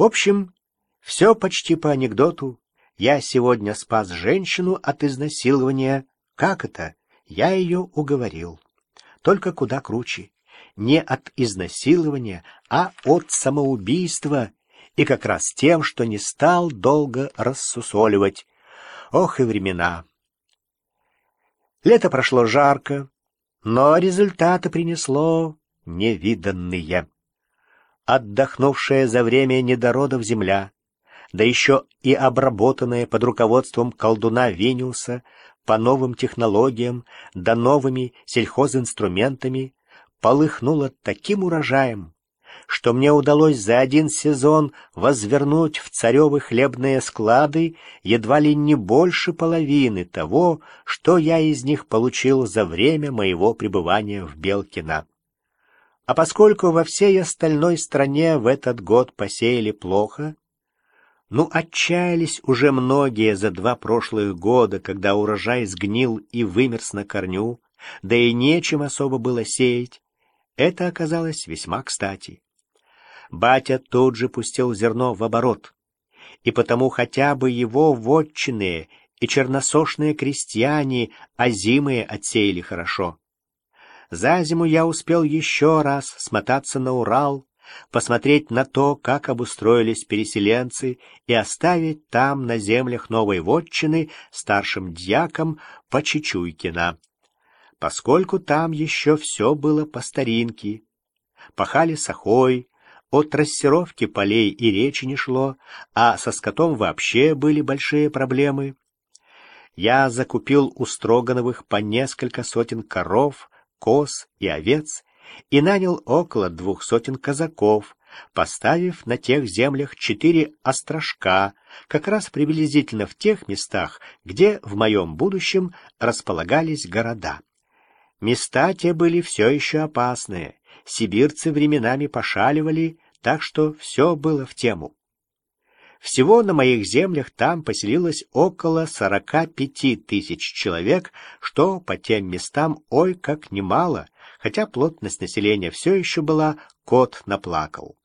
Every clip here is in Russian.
В общем, все почти по анекдоту. Я сегодня спас женщину от изнасилования. Как это? Я ее уговорил. Только куда круче. Не от изнасилования, а от самоубийства. И как раз тем, что не стал долго рассусоливать. Ох и времена! Лето прошло жарко, но результаты принесло невиданные. Отдохнувшая за время недородов земля, да еще и обработанная под руководством колдуна Вениуса по новым технологиям да новыми сельхозинструментами, полыхнула таким урожаем, что мне удалось за один сезон возвернуть в царевы хлебные склады едва ли не больше половины того, что я из них получил за время моего пребывания в Белкино. А поскольку во всей остальной стране в этот год посеяли плохо, ну, отчаялись уже многие за два прошлых года, когда урожай сгнил и вымерз на корню, да и нечем особо было сеять, это оказалось весьма кстати батя тут же пустил зерно в оборот, и потому хотя бы его вотчины и черносошные крестьяне озимые отсеяли хорошо. За зиму я успел еще раз смотаться на Урал, посмотреть на то, как обустроились переселенцы, и оставить там, на землях новой вотчины, старшим дьяком Почечуйкина. Поскольку там еще все было по старинке. Пахали сахой, о трассировке полей и речи не шло, а со скотом вообще были большие проблемы. Я закупил у Строгановых по несколько сотен коров, коз и овец и нанял около двух сотен казаков, поставив на тех землях четыре острожка, как раз приблизительно в тех местах, где в моем будущем располагались города. Места те были все еще опасные, сибирцы временами пошаливали, так что все было в тему. Всего на моих землях там поселилось около 45 тысяч человек, что по тем местам ой как немало, хотя плотность населения все еще была кот наплакал.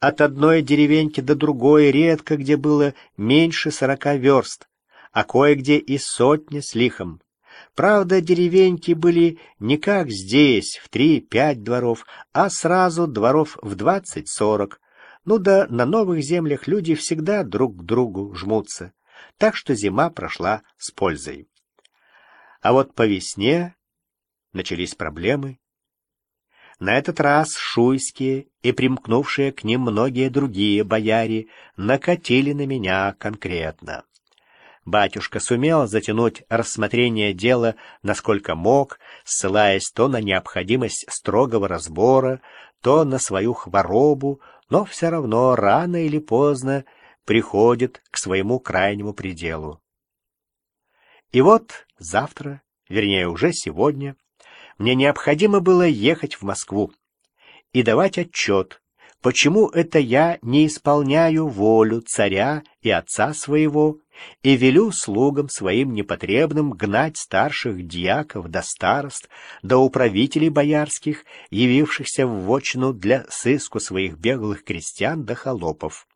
От одной деревеньки до другой редко где было меньше сорока верст, а кое-где и сотни с лихом. Правда, деревеньки были не как здесь, в три-пять дворов, а сразу дворов в двадцать-сорок. Ну да на новых землях люди всегда друг к другу жмутся, так что зима прошла с пользой. А вот по весне начались проблемы. На этот раз шуйские и примкнувшие к ним многие другие бояре накатили на меня конкретно. Батюшка сумел затянуть рассмотрение дела насколько мог, ссылаясь то на необходимость строгого разбора, то на свою хворобу, но все равно рано или поздно приходит к своему крайнему пределу. И вот завтра, вернее уже сегодня, мне необходимо было ехать в Москву и давать отчет, почему это я не исполняю волю царя и отца своего, и велю слугам своим непотребным гнать старших дьяков до старост, до управителей боярских, явившихся в вотчину для сыску своих беглых крестьян до холопов.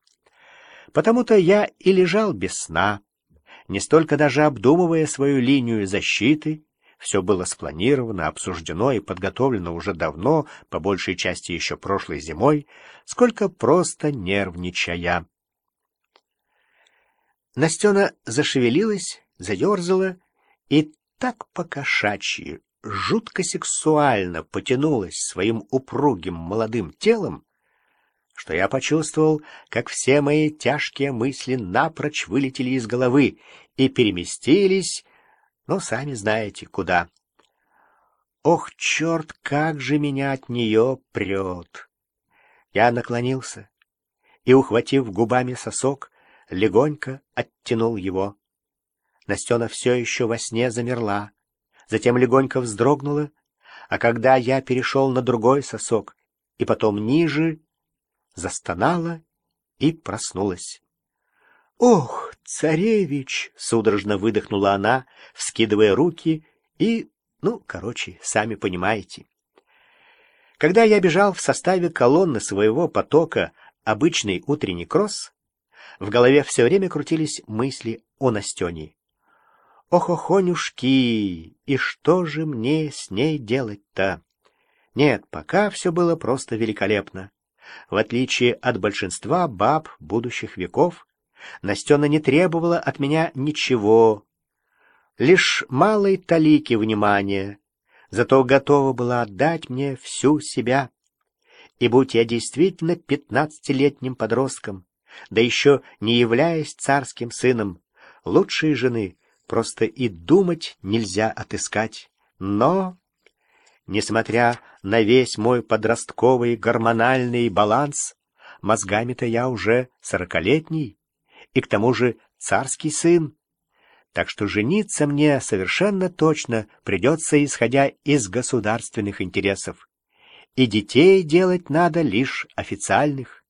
Потому-то я и лежал без сна, не столько даже обдумывая свою линию защиты, все было спланировано, обсуждено и подготовлено уже давно, по большей части еще прошлой зимой, сколько просто нервничая. Настена зашевелилась, заерзала и так покошачьи, жутко сексуально потянулась своим упругим молодым телом, что я почувствовал, как все мои тяжкие мысли напрочь вылетели из головы и переместились, ну, сами знаете, куда. Ох, черт, как же меня от нее прет! Я наклонился и, ухватив губами сосок, легонько оттянул его. Настена все еще во сне замерла, затем легонько вздрогнула, а когда я перешел на другой сосок и потом ниже, застонала и проснулась. «Ох, царевич!» — судорожно выдохнула она, вскидывая руки и... Ну, короче, сами понимаете. Когда я бежал в составе колонны своего потока обычный утренний кросс, в голове все время крутились мысли о Настене. Ох-охонюшки, и что же мне с ней делать-то? Нет, пока все было просто великолепно. В отличие от большинства баб будущих веков, Настена не требовала от меня ничего, лишь малой талики внимания, зато готова была отдать мне всю себя. И будь я действительно пятнадцатилетним подростком, да еще не являясь царским сыном, лучшей жены просто и думать нельзя отыскать. Но, несмотря на весь мой подростковый гормональный баланс, мозгами-то я уже сорокалетний, и к тому же царский сын. Так что жениться мне совершенно точно придется, исходя из государственных интересов. И детей делать надо лишь официальных,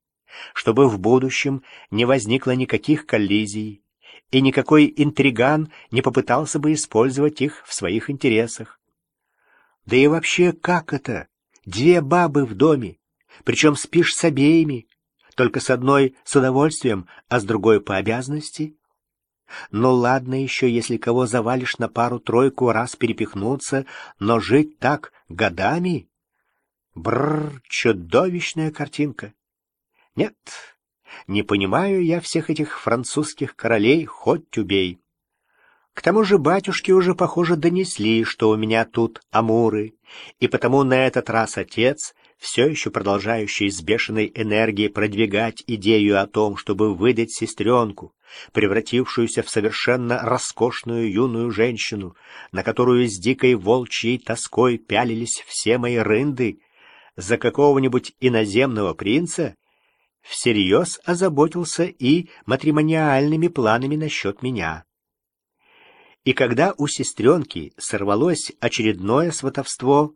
чтобы в будущем не возникло никаких коллизий, и никакой интриган не попытался бы использовать их в своих интересах. Да и вообще, как это? Две бабы в доме, причем спишь с обеими, только с одной с удовольствием, а с другой по обязанности? Ну ладно еще, если кого завалишь на пару-тройку раз перепихнуться, но жить так годами? Бррр, чудовищная картинка. Нет, не понимаю я всех этих французских королей, хоть убей. К тому же батюшки уже, похоже, донесли, что у меня тут амуры, и потому на этот раз отец, все еще продолжающий с бешеной энергией продвигать идею о том, чтобы выдать сестренку, превратившуюся в совершенно роскошную юную женщину, на которую с дикой волчьей тоской пялились все мои рынды, за какого-нибудь иноземного принца, всерьез озаботился и матримониальными планами насчет меня. И когда у сестренки сорвалось очередное сватовство,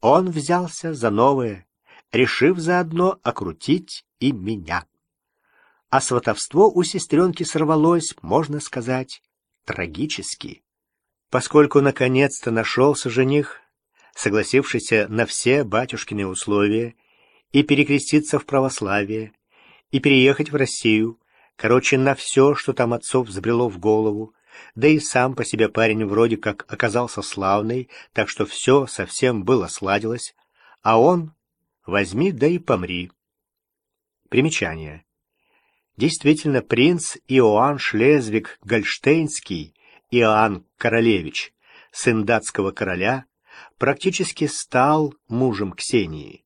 он взялся за новое, решив заодно окрутить и меня. А сватовство у сестренки сорвалось, можно сказать, трагически. Поскольку наконец-то нашелся жених, согласившийся на все батюшкины условия, и перекреститься в православие, и переехать в Россию, короче, на все, что там отцов взбрело в голову, да и сам по себе парень вроде как оказался славный, так что все совсем было сладилось, а он возьми да и помри. Примечание. Действительно, принц Иоанн Шлезвиг-Гольштейнский, Иоанн Королевич, сын датского короля, практически стал мужем Ксении.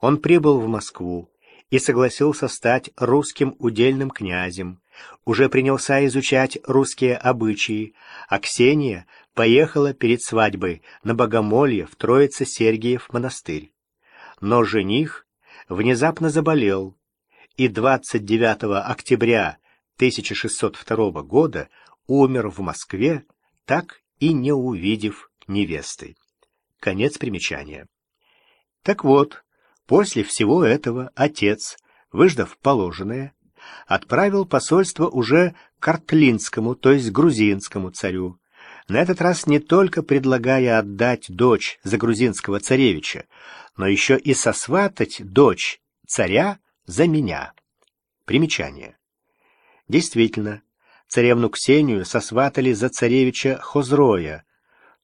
Он прибыл в Москву и согласился стать русским удельным князем, уже принялся изучать русские обычаи, а Ксения поехала перед свадьбой на Богомолье в Троице-Сергиев монастырь. Но жених внезапно заболел, и 29 октября 1602 года умер в Москве, так и не увидев невесты. Конец примечания. Так вот, После всего этого отец, выждав положенное, отправил посольство уже к то есть грузинскому царю, на этот раз не только предлагая отдать дочь за грузинского царевича, но еще и сосватать дочь царя за меня. Примечание. Действительно, царевну Ксению сосватали за царевича Хозроя.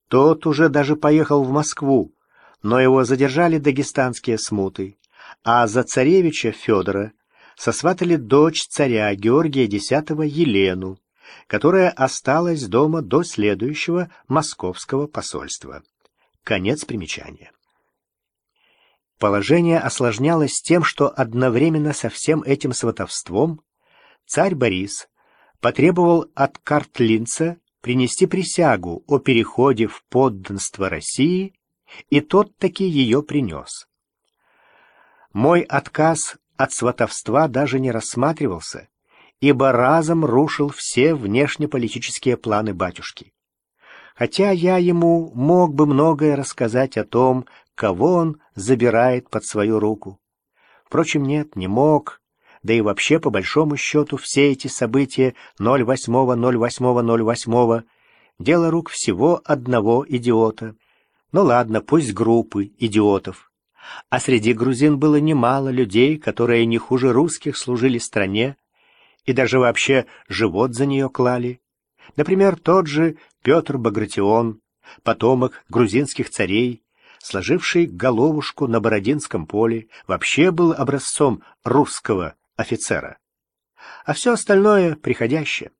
Тот уже даже поехал в Москву, но его задержали дагестанские смуты, а за царевича Федора сосватали дочь царя Георгия X Елену, которая осталась дома до следующего московского посольства. Конец примечания. Положение осложнялось тем, что одновременно со всем этим сватовством царь Борис потребовал от Картлинца принести присягу о переходе в подданство России и тот таки ее принес. Мой отказ от сватовства даже не рассматривался, ибо разом рушил все внешнеполитические планы батюшки. Хотя я ему мог бы многое рассказать о том, кого он забирает под свою руку. Впрочем, нет, не мог, да и вообще, по большому счету, все эти события 08.08.08 дело рук всего одного идиота — ну ладно, пусть группы идиотов. А среди грузин было немало людей, которые не хуже русских служили стране и даже вообще живот за нее клали. Например, тот же Петр Багратион, потомок грузинских царей, сложивший головушку на Бородинском поле, вообще был образцом русского офицера. А все остальное приходящее.